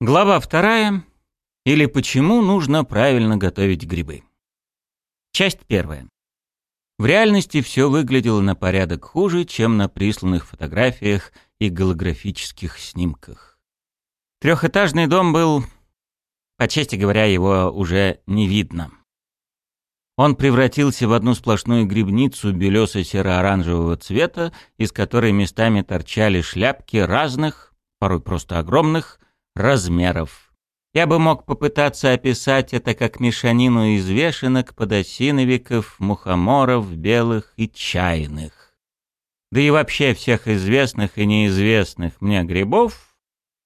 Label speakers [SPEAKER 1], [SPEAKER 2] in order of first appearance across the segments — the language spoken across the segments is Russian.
[SPEAKER 1] Глава вторая. Или почему нужно правильно готовить грибы. Часть первая. В реальности все выглядело на порядок хуже, чем на присланных фотографиях и голографических снимках. Трехэтажный дом был, по чести говоря, его уже не видно. Он превратился в одну сплошную грибницу белесо-серо-оранжевого цвета, из которой местами торчали шляпки разных, порой просто огромных, размеров. Я бы мог попытаться описать это как мешанину из вешенок, подосиновиков, мухоморов, белых и чайных. Да и вообще всех известных и неизвестных мне грибов,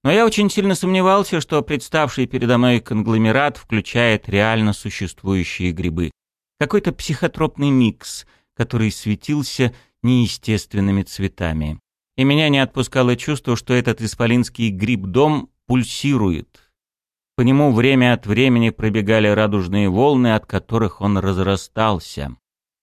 [SPEAKER 1] но я очень сильно сомневался, что представший передо мной конгломерат включает реально существующие грибы. Какой-то психотропный микс, который светился неестественными цветами. И меня не отпускало чувство, что этот исполинский гриб-дом пульсирует. По нему время от времени пробегали радужные волны, от которых он разрастался.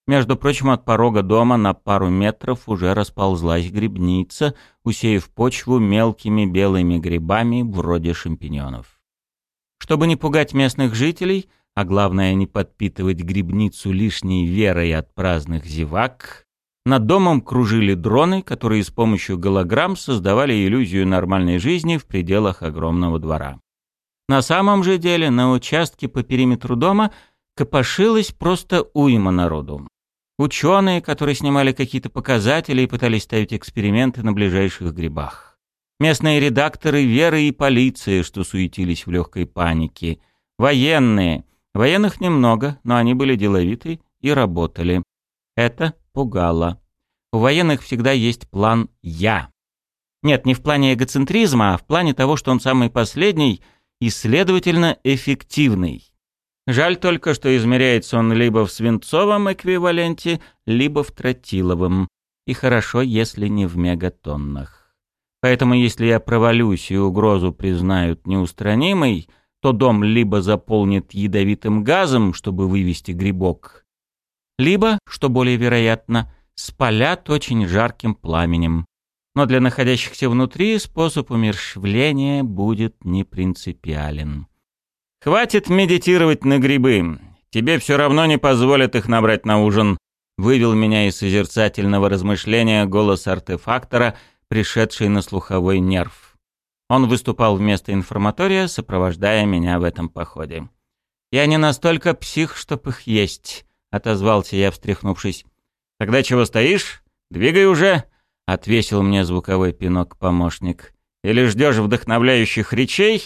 [SPEAKER 1] Между прочим, от порога дома на пару метров уже расползлась грибница, усеяв почву мелкими белыми грибами вроде шампиньонов. Чтобы не пугать местных жителей, а главное не подпитывать грибницу лишней верой от праздных зевак, над домом кружили дроны, которые с помощью голограмм создавали иллюзию нормальной жизни в пределах огромного двора. На самом же деле на участке по периметру дома копошилось просто уйма народу. Ученые, которые снимали какие-то показатели и пытались ставить эксперименты на ближайших грибах. Местные редакторы веры и полиции, что суетились в легкой панике. Военные. Военных немного, но они были деловиты и работали. Это пугало. У военных всегда есть план «я». Нет, не в плане эгоцентризма, а в плане того, что он самый последний и, следовательно, эффективный. Жаль только, что измеряется он либо в свинцовом эквиваленте, либо в тротиловом. И хорошо, если не в мегатоннах. Поэтому если я провалюсь и угрозу признают неустранимой, то дом либо заполнит ядовитым газом, чтобы вывести грибок, либо, что более вероятно, спалят очень жарким пламенем. Но для находящихся внутри способ умерщвления будет не принципиален. «Хватит медитировать на грибы. Тебе все равно не позволят их набрать на ужин», вывел меня из созерцательного размышления голос артефактора, пришедший на слуховой нерв. Он выступал вместо информатория, сопровождая меня в этом походе. «Я не настолько псих, чтоб их есть», отозвался я, встряхнувшись. «Тогда чего стоишь? Двигай уже!» — отвесил мне звуковой пинок помощник. «Или ждешь вдохновляющих речей?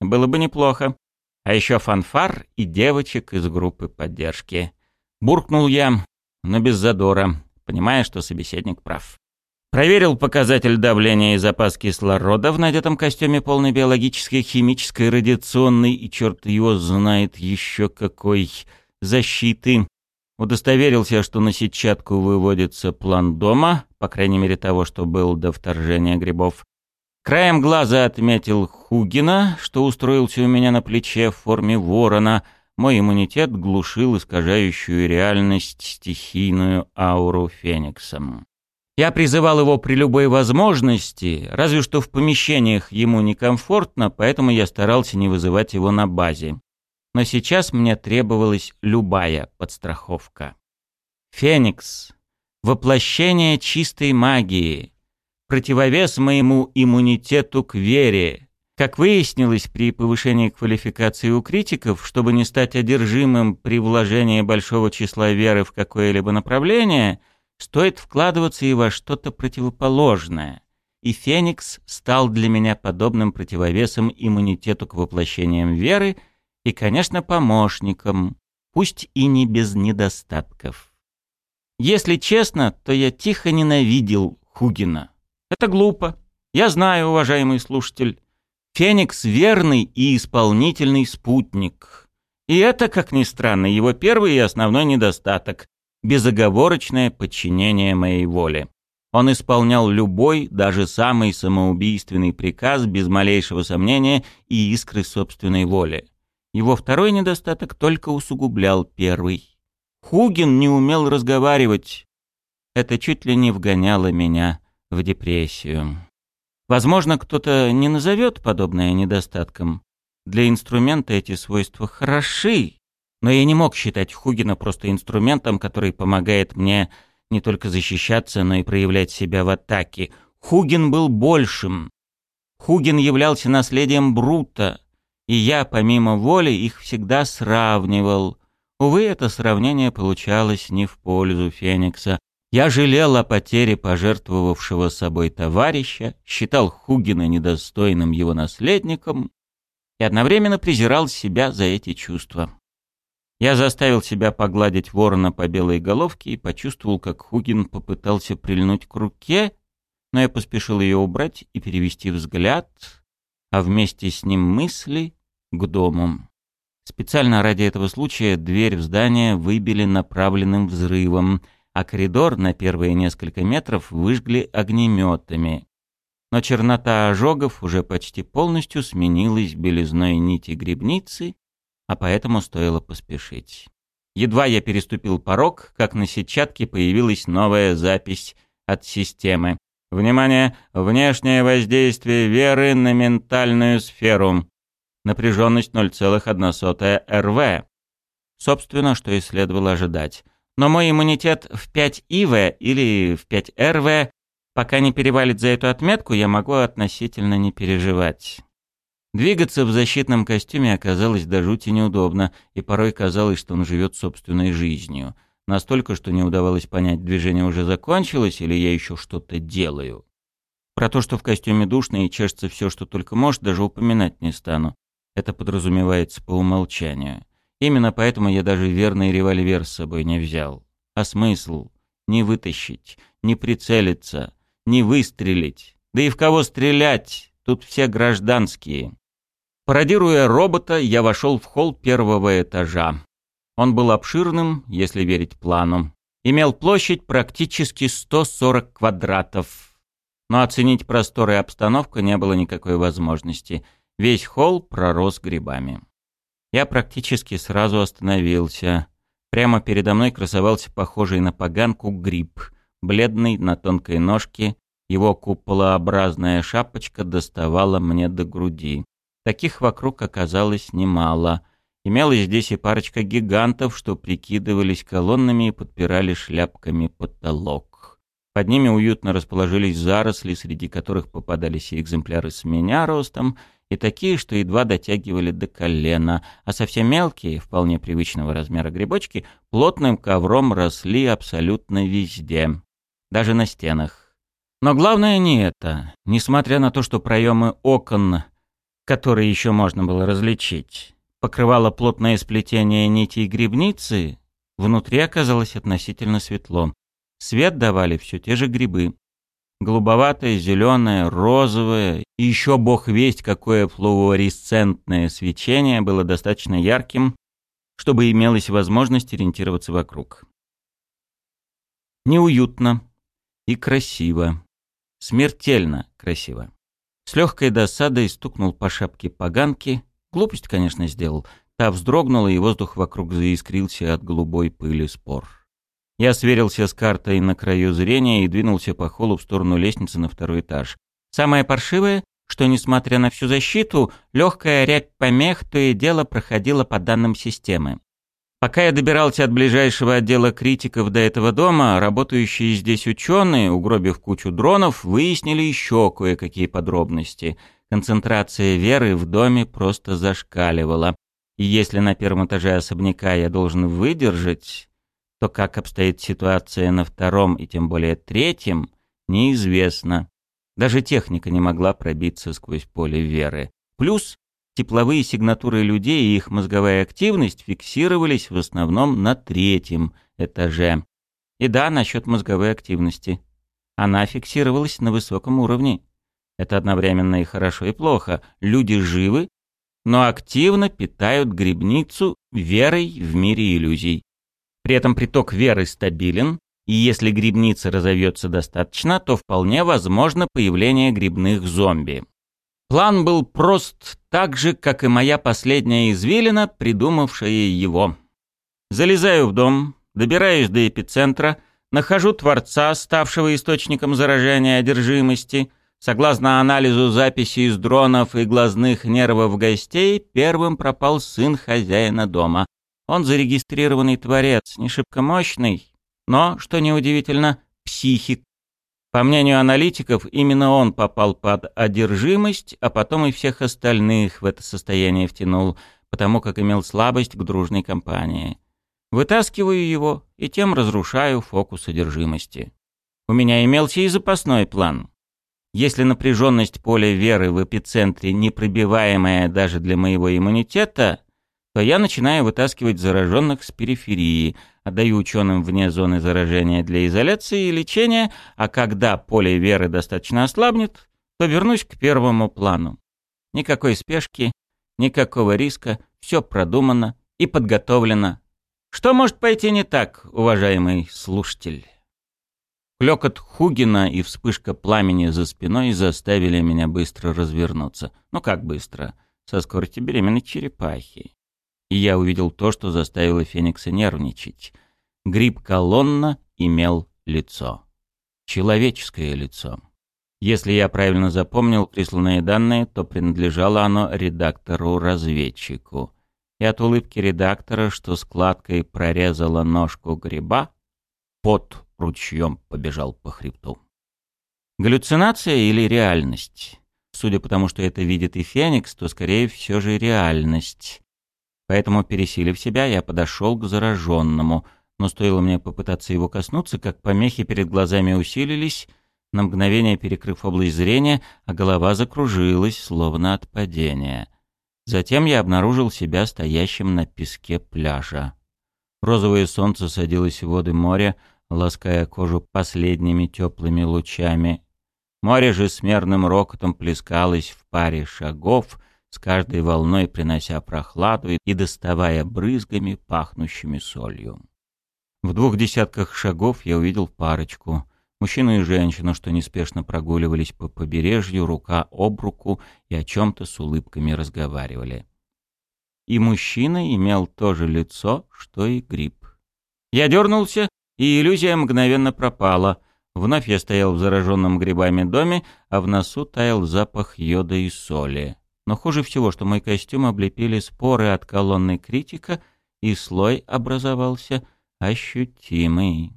[SPEAKER 1] Было бы неплохо. А еще фанфар и девочек из группы поддержки». Буркнул я, но без задора, понимая, что собеседник прав. Проверил показатель давления и запас кислорода в надетом костюме полной биологической, химической, радиационной и черт его знает еще какой защиты удостоверился, что на сетчатку выводится план дома, по крайней мере того, что был до вторжения грибов. Краем глаза отметил Хугина, что устроился у меня на плече в форме ворона. Мой иммунитет глушил искажающую реальность стихийную ауру Фениксом. Я призывал его при любой возможности, разве что в помещениях ему некомфортно, поэтому я старался не вызывать его на базе но сейчас мне требовалась любая подстраховка. Феникс — воплощение чистой магии, противовес моему иммунитету к вере. Как выяснилось при повышении квалификации у критиков, чтобы не стать одержимым при вложении большого числа веры в какое-либо направление, стоит вкладываться и во что-то противоположное. И Феникс стал для меня подобным противовесом иммунитету к воплощениям веры — и, конечно, помощником, пусть и не без недостатков. Если честно, то я тихо ненавидел Хугина. Это глупо. Я знаю, уважаемый слушатель. Феникс — верный и исполнительный спутник. И это, как ни странно, его первый и основной недостаток — безоговорочное подчинение моей воле. Он исполнял любой, даже самый самоубийственный приказ без малейшего сомнения и искры собственной воли. Его второй недостаток только усугублял первый. Хугин не умел разговаривать. Это чуть ли не вгоняло меня в депрессию. Возможно, кто-то не назовет подобное недостатком. Для инструмента эти свойства хороши, но я не мог считать Хугина просто инструментом, который помогает мне не только защищаться, но и проявлять себя в атаке. Хугин был большим. Хугин являлся наследием Брута, и я, помимо воли, их всегда сравнивал. Увы, это сравнение получалось не в пользу Феникса. Я жалел о потере пожертвовавшего собой товарища, считал Хугина недостойным его наследником и одновременно презирал себя за эти чувства. Я заставил себя погладить ворона по белой головке и почувствовал, как Хугин попытался прильнуть к руке, но я поспешил ее убрать и перевести взгляд, а вместе с ним мысли к дому. Специально ради этого случая дверь в здание выбили направленным взрывом, а коридор на первые несколько метров выжгли огнеметами. Но чернота ожогов уже почти полностью сменилась белизной нити грибницы, а поэтому стоило поспешить. Едва я переступил порог, как на сетчатке появилась новая запись от системы. Внимание! Внешнее воздействие веры на ментальную сферу. Напряженность 0,1 РВ. Собственно, что и следовало ожидать. Но мой иммунитет в 5 ИВ или в 5 РВ пока не перевалит за эту отметку, я могу относительно не переживать. Двигаться в защитном костюме оказалось до жути неудобно, и порой казалось, что он живет собственной жизнью. Настолько, что не удавалось понять, движение уже закончилось или я еще что-то делаю. Про то, что в костюме душно и чешется все, что только может, даже упоминать не стану. Это подразумевается по умолчанию. Именно поэтому я даже верный револьвер с собой не взял. А смысл? Не вытащить, не прицелиться, не выстрелить. Да и в кого стрелять? Тут все гражданские. Пародируя робота, я вошел в холл первого этажа. Он был обширным, если верить плану. Имел площадь практически 140 квадратов. Но оценить просторы и обстановку не было никакой возможности. Весь холл пророс грибами. Я практически сразу остановился. Прямо передо мной красовался похожий на поганку гриб, бледный, на тонкой ножке. Его куполообразная шапочка доставала мне до груди. Таких вокруг оказалось немало. Имелась здесь и парочка гигантов, что прикидывались колоннами и подпирали шляпками потолок. Под ними уютно расположились заросли, среди которых попадались и экземпляры с меня ростом, и такие, что едва дотягивали до колена, а совсем мелкие, вполне привычного размера грибочки, плотным ковром росли абсолютно везде, даже на стенах. Но главное не это. Несмотря на то, что проемы окон которые еще можно было различить, покрывало плотное сплетение нитей грибницы, внутри оказалось относительно светло. Свет давали все те же грибы. Голубоватое, зеленое, розовое и еще бог весть какое флуоресцентное свечение было достаточно ярким, чтобы имелась возможность ориентироваться вокруг. Неуютно и красиво. Смертельно красиво. С легкой досадой стукнул по шапке поганки. Глупость, конечно, сделал. Та вздрогнула, и воздух вокруг заискрился от голубой пыли спор. Я сверился с картой на краю зрения и двинулся по холлу в сторону лестницы на второй этаж. Самое паршивое, что, несмотря на всю защиту, легкая рябь помех то и дело проходила по данным системы. Пока я добирался от ближайшего отдела критиков до этого дома, работающие здесь ученые, угробив кучу дронов, выяснили еще кое-какие подробности. Концентрация веры в доме просто зашкаливала. И если на первом этаже особняка я должен выдержать, то как обстоит ситуация на втором и тем более третьем, неизвестно. Даже техника не могла пробиться сквозь поле веры. Плюс Тепловые сигнатуры людей и их мозговая активность фиксировались в основном на третьем этаже. И да, насчет мозговой активности. Она фиксировалась на высоком уровне. Это одновременно и хорошо, и плохо. Люди живы, но активно питают грибницу верой в мире иллюзий. При этом приток веры стабилен, и если грибница разовьется достаточно, то вполне возможно появление грибных зомби. План был прост так же, как и моя последняя извилина, придумавшая его. Залезаю в дом, добираюсь до эпицентра, нахожу Творца, ставшего источником заражения одержимости, Согласно анализу записей из дронов и глазных нервов гостей, первым пропал сын хозяина дома. Он зарегистрированный творец, не шибко мощный, но, что неудивительно, психик. По мнению аналитиков, именно он попал под одержимость, а потом и всех остальных в это состояние втянул, потому как имел слабость к дружной компании. Вытаскиваю его и тем разрушаю фокус одержимости. У меня имелся и запасной план. Если напряженность поля веры в эпицентре непробиваемая даже для моего иммунитета, то я начинаю вытаскивать зараженных с периферии, отдаю ученым вне зоны заражения для изоляции и лечения, а когда поле веры достаточно ослабнет, то вернусь к первому плану. Никакой спешки, никакого риска, все продумано и подготовлено. Что может пойти не так, уважаемый слушатель? Клёкот Хугина и вспышка пламени за спиной заставили меня быстро развернуться. Ну как быстро? Со скоростью беременной черепахи и я увидел то, что заставило Феникса нервничать. Гриб-колонна имел лицо. Человеческое лицо. Если я правильно запомнил присланные данные, то принадлежало оно редактору-разведчику. И от улыбки редактора, что складкой прорезала ножку гриба, под ручьем побежал по хребту. Галлюцинация или реальность? Судя по тому, что это видит и Феникс, то скорее все же реальность. Поэтому, пересилив себя, я подошел к зараженному, но стоило мне попытаться его коснуться, как помехи перед глазами усилились, на мгновение перекрыв область зрения, а голова закружилась, словно от падения. Затем я обнаружил себя стоящим на песке пляжа. Розовое солнце садилось в воды моря, лаская кожу последними теплыми лучами. Море же с мерным рокотом плескалось в паре шагов — с каждой волной принося прохладу и доставая брызгами, пахнущими солью. В двух десятках шагов я увидел парочку, мужчину и женщину, что неспешно прогуливались по побережью, рука об руку и о чем-то с улыбками разговаривали. И мужчина имел то же лицо, что и гриб. Я дернулся, и иллюзия мгновенно пропала. Вновь я стоял в зараженном грибами доме, а в носу таял запах йода и соли. Но хуже всего, что мой костюм облепили споры от колонны критика, и слой образовался ощутимый.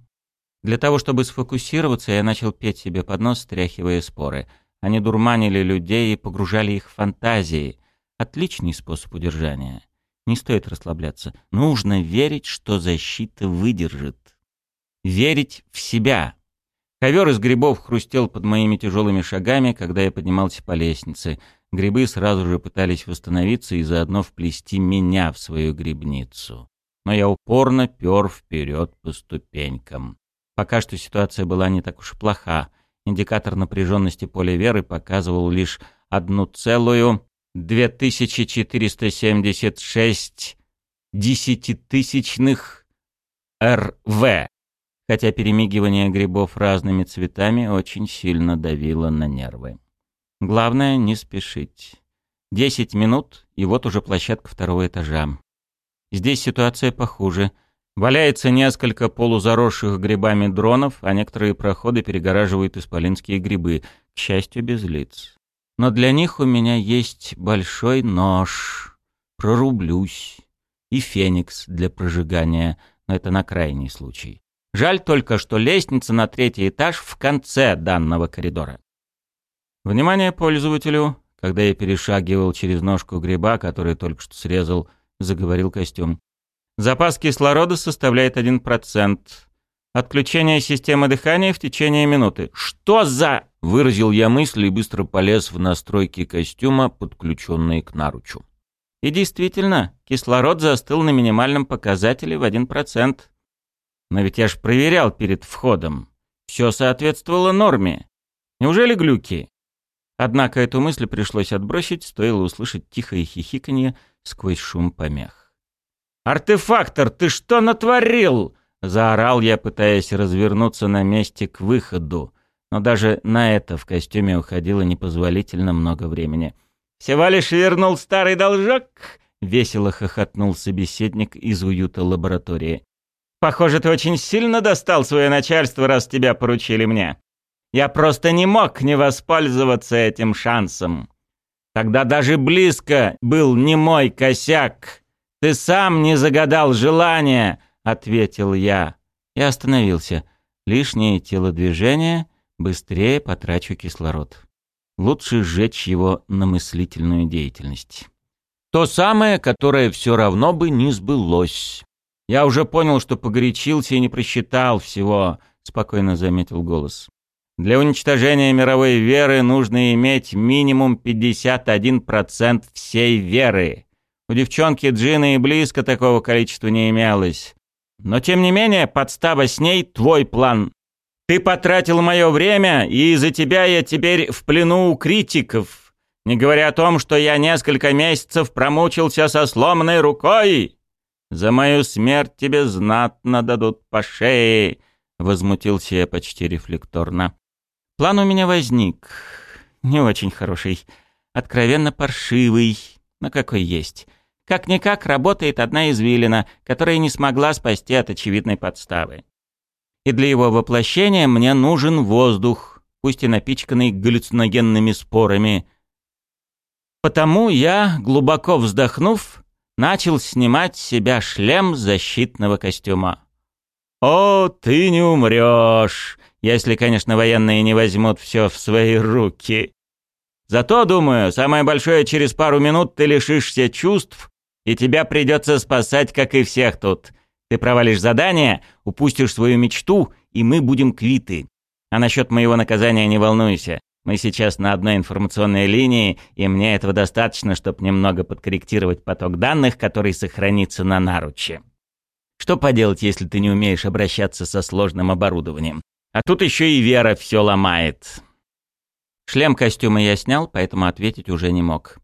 [SPEAKER 1] Для того, чтобы сфокусироваться, я начал петь себе под нос, стряхивая споры. Они дурманили людей и погружали их в фантазии. Отличный способ удержания. Не стоит расслабляться. Нужно верить, что защита выдержит. Верить в себя. Ковер из грибов хрустел под моими тяжелыми шагами, когда я поднимался по лестнице. Грибы сразу же пытались восстановиться и заодно вплести меня в свою грибницу. Но я упорно пер вперед по ступенькам. Пока что ситуация была не так уж плоха. Индикатор напряженности поля веры показывал лишь одну целую 2476 десятитысячных РВ, хотя перемигивание грибов разными цветами очень сильно давило на нервы. Главное не спешить. Десять минут, и вот уже площадка второго этажа. Здесь ситуация похуже. Валяется несколько полузаросших грибами дронов, а некоторые проходы перегораживают исполинские грибы, к счастью, без лиц. Но для них у меня есть большой нож. Прорублюсь. И феникс для прожигания, но это на крайний случай. Жаль только, что лестница на третий этаж в конце данного коридора. Внимание пользователю, когда я перешагивал через ножку гриба, который только что срезал, заговорил костюм. Запас кислорода составляет 1%. Отключение системы дыхания в течение минуты. Что за... Выразил я мысль и быстро полез в настройки костюма, подключенные к наручу. И действительно, кислород застыл на минимальном показателе в 1%. Но ведь я ж проверял перед входом. Все соответствовало норме. Неужели глюки? Однако эту мысль пришлось отбросить, стоило услышать тихое хихиканье сквозь шум помех. «Артефактор, ты что натворил?» — заорал я, пытаясь развернуться на месте к выходу. Но даже на это в костюме уходило непозволительно много времени. «Всего лишь вернул старый должок?» — весело хохотнул собеседник из уюта лаборатории. «Похоже, ты очень сильно достал свое начальство, раз тебя поручили мне. Я просто не мог не воспользоваться этим шансом. Тогда даже близко был не мой косяк. Ты сам не загадал желания, ответил я. И остановился. Лишнее телодвижение, быстрее потрачу кислород. Лучше сжечь его на мыслительную деятельность. То самое, которое все равно бы не сбылось. Я уже понял, что погорячился и не просчитал всего, спокойно заметил голос. Для уничтожения мировой веры нужно иметь минимум 51% всей веры. У девчонки Джины и близко такого количества не имелось. Но тем не менее, подстава с ней — твой план. Ты потратил мое время, и из-за тебя я теперь в плену у критиков. Не говоря о том, что я несколько месяцев промучился со сломанной рукой. За мою смерть тебе знатно дадут по шее, — возмутился я почти рефлекторно. План у меня возник. Не очень хороший. Откровенно паршивый. Но какой есть. Как-никак работает одна извилина, которая не смогла спасти от очевидной подставы. И для его воплощения мне нужен воздух, пусть и напичканный галлюциногенными спорами. Потому я, глубоко вздохнув, начал снимать с себя шлем защитного костюма. «О, ты не умрешь!» Если, конечно, военные не возьмут все в свои руки. Зато, думаю, самое большое через пару минут ты лишишься чувств, и тебя придется спасать, как и всех тут. Ты провалишь задание, упустишь свою мечту, и мы будем квиты. А насчет моего наказания не волнуйся. Мы сейчас на одной информационной линии, и мне этого достаточно, чтобы немного подкорректировать поток данных, который сохранится на наруче. Что поделать, если ты не умеешь обращаться со сложным оборудованием? А тут еще и Вера все ломает. Шлем костюма я снял, поэтому ответить уже не мог.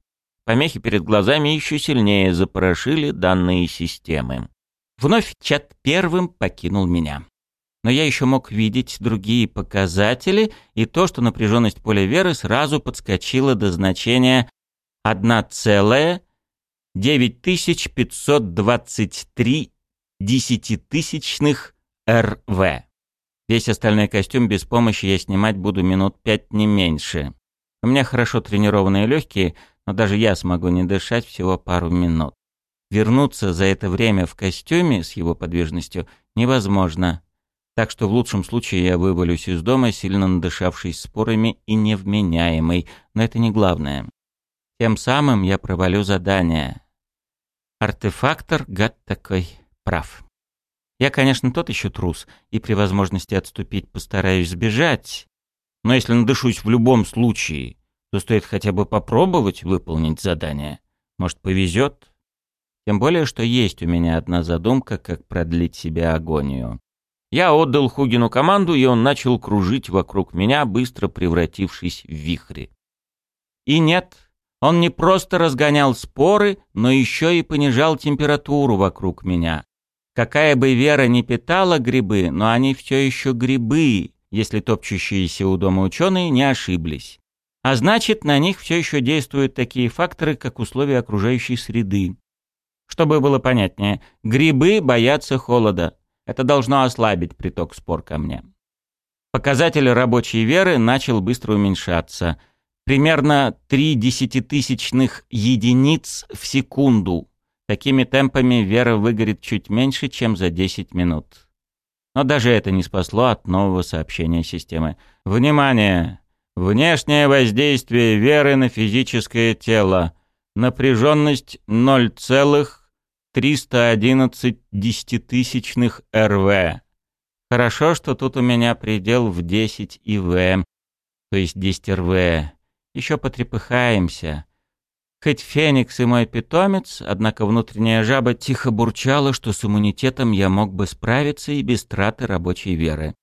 [SPEAKER 1] Помехи перед глазами еще сильнее запорошили данные системы. Вновь чат первым покинул меня. Но я еще мог видеть другие показатели и то, что напряженность поля Веры сразу подскочила до значения 1,9523 десятитысячных РВ. Весь остальной костюм без помощи я снимать буду минут пять не меньше. У меня хорошо тренированные легкие, но даже я смогу не дышать всего пару минут. Вернуться за это время в костюме с его подвижностью невозможно. Так что в лучшем случае я вывалюсь из дома, сильно надышавшись спорами и невменяемый, но это не главное. Тем самым я провалю задание. Артефактор, гад такой, прав. Я, конечно, тот еще трус, и при возможности отступить постараюсь сбежать. Но если надышусь в любом случае, то стоит хотя бы попробовать выполнить задание. Может, повезет? Тем более, что есть у меня одна задумка, как продлить себе агонию. Я отдал Хугину команду, и он начал кружить вокруг меня, быстро превратившись в вихри. И нет, он не просто разгонял споры, но еще и понижал температуру вокруг меня. Какая бы вера ни питала грибы, но они все еще грибы, если топчущиеся у дома ученые не ошиблись. А значит, на них все еще действуют такие факторы, как условия окружающей среды. Чтобы было понятнее, грибы боятся холода. Это должно ослабить приток спор ко мне. Показатель рабочей веры начал быстро уменьшаться. Примерно 3 десятитысячных единиц в секунду. Такими темпами Вера выгорит чуть меньше, чем за 10 минут. Но даже это не спасло от нового сообщения системы. Внимание! Внешнее воздействие Веры на физическое тело. Напряженность 0,311 десятитысячных РВ. Хорошо, что тут у меня предел в 10 ИВ, то есть 10 РВ. Еще потрепыхаемся. Хоть Феникс и мой питомец, однако внутренняя жаба тихо бурчала, что с иммунитетом я мог бы справиться и без траты рабочей веры.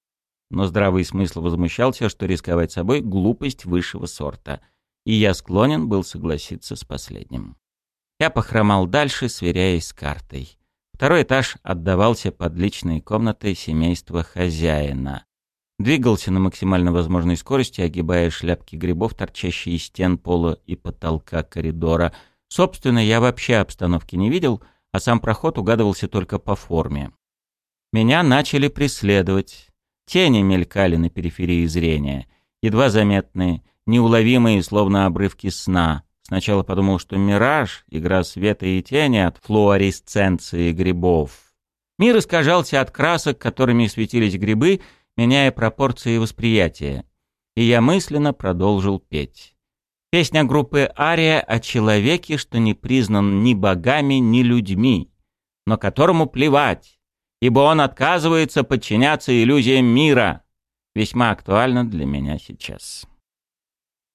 [SPEAKER 1] Но здравый смысл возмущался, что рисковать собой — глупость высшего сорта, и я склонен был согласиться с последним. Я похромал дальше, сверяясь с картой. Второй этаж отдавался под личные комнаты семейства хозяина. Двигался на максимально возможной скорости, огибая шляпки грибов, торчащие из стен пола и потолка коридора. Собственно, я вообще обстановки не видел, а сам проход угадывался только по форме. Меня начали преследовать. Тени мелькали на периферии зрения. едва заметные, неуловимые, словно обрывки сна. Сначала подумал, что мираж, игра света и тени от флуоресценции грибов. Мир искажался от красок, которыми светились грибы, меняя пропорции восприятия. И я мысленно продолжил петь. Песня группы «Ария» о человеке, что не признан ни богами, ни людьми, но которому плевать, ибо он отказывается подчиняться иллюзиям мира. Весьма актуально для меня сейчас.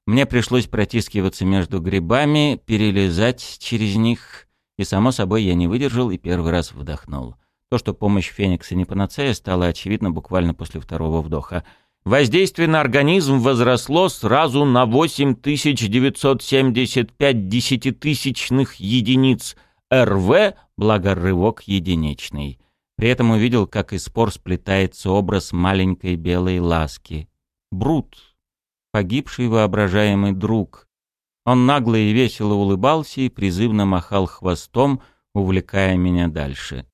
[SPEAKER 1] Мне пришлось протискиваться между грибами, перелезать через них, и, само собой, я не выдержал и первый раз вдохнул. То, что помощь Феникса не панацея, стало очевидно буквально после второго вдоха. Воздействие на организм возросло сразу на 8975 десятитысячных единиц РВ, благо рывок единичный. При этом увидел, как из спор сплетается образ маленькой белой ласки. Брут погибший воображаемый друг. Он нагло и весело улыбался и призывно махал хвостом, увлекая меня дальше.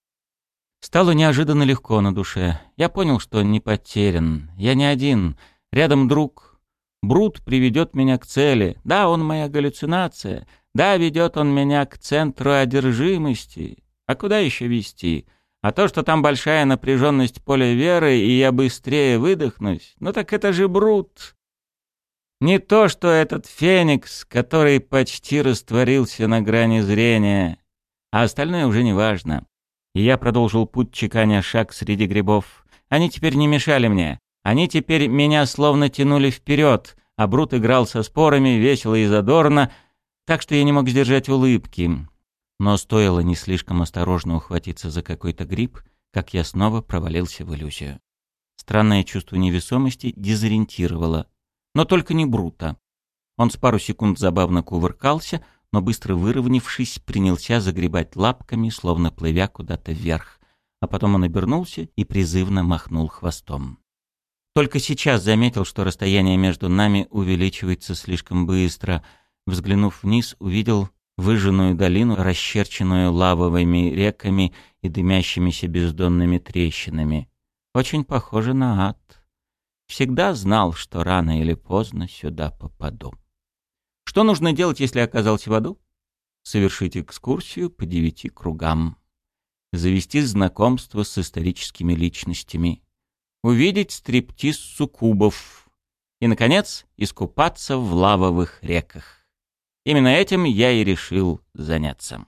[SPEAKER 1] Стало неожиданно легко на душе. Я понял, что не потерян. Я не один. Рядом друг. Брут приведет меня к цели. Да, он моя галлюцинация. Да, ведет он меня к центру одержимости. А куда еще вести? А то, что там большая напряженность поля веры, и я быстрее выдохнусь, ну так это же Брут. Не то, что этот феникс, который почти растворился на грани зрения, а остальное уже не важно. И я продолжил путь, чеканя шаг среди грибов. Они теперь не мешали мне. Они теперь меня словно тянули вперед, а Брут играл со спорами, весело и задорно, так что я не мог сдержать улыбки. Но стоило не слишком осторожно ухватиться за какой-то гриб, как я снова провалился в иллюзию. Странное чувство невесомости дезориентировало — но только не Брута. Он с пару секунд забавно кувыркался, но быстро выровнявшись, принялся загребать лапками, словно плывя куда-то вверх. А потом он обернулся и призывно махнул хвостом. Только сейчас заметил, что расстояние между нами увеличивается слишком быстро. Взглянув вниз, увидел выжженную долину, расчерченную лавовыми реками и дымящимися бездонными трещинами. Очень похоже на ад. Всегда знал, что рано или поздно сюда попаду. Что нужно делать, если оказался в аду? Совершить экскурсию по девяти кругам. Завести знакомство с историческими личностями. Увидеть стриптиз суккубов. И, наконец, искупаться в лавовых реках. Именно этим я и решил заняться.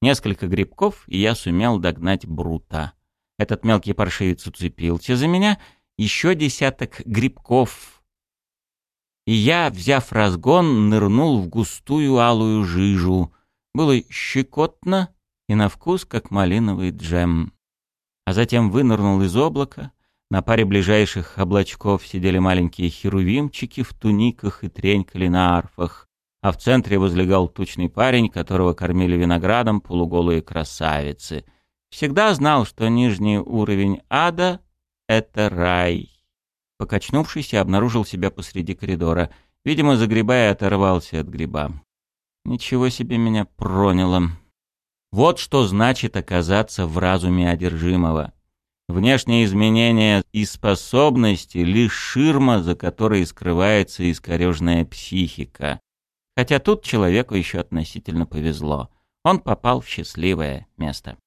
[SPEAKER 1] Несколько грибков, и я сумел догнать Брута. Этот мелкий паршивец уцепился за меня — еще десяток грибков. И я, взяв разгон, нырнул в густую алую жижу. Было щекотно и на вкус, как малиновый джем. А затем вынырнул из облака. На паре ближайших облачков сидели маленькие херувимчики в туниках и тренькали на арфах а в центре возлегал тучный парень, которого кормили виноградом полуголые красавицы. Всегда знал, что нижний уровень ада это рай. Покачнувшись, я обнаружил себя посреди коридора. Видимо, загребая, оторвался от гриба. Ничего себе меня проняло. Вот что значит оказаться в разуме одержимого. Внешние изменения и способности — лишь ширма, за которой скрывается искорежная психика. Хотя тут человеку еще относительно повезло. Он попал в счастливое место.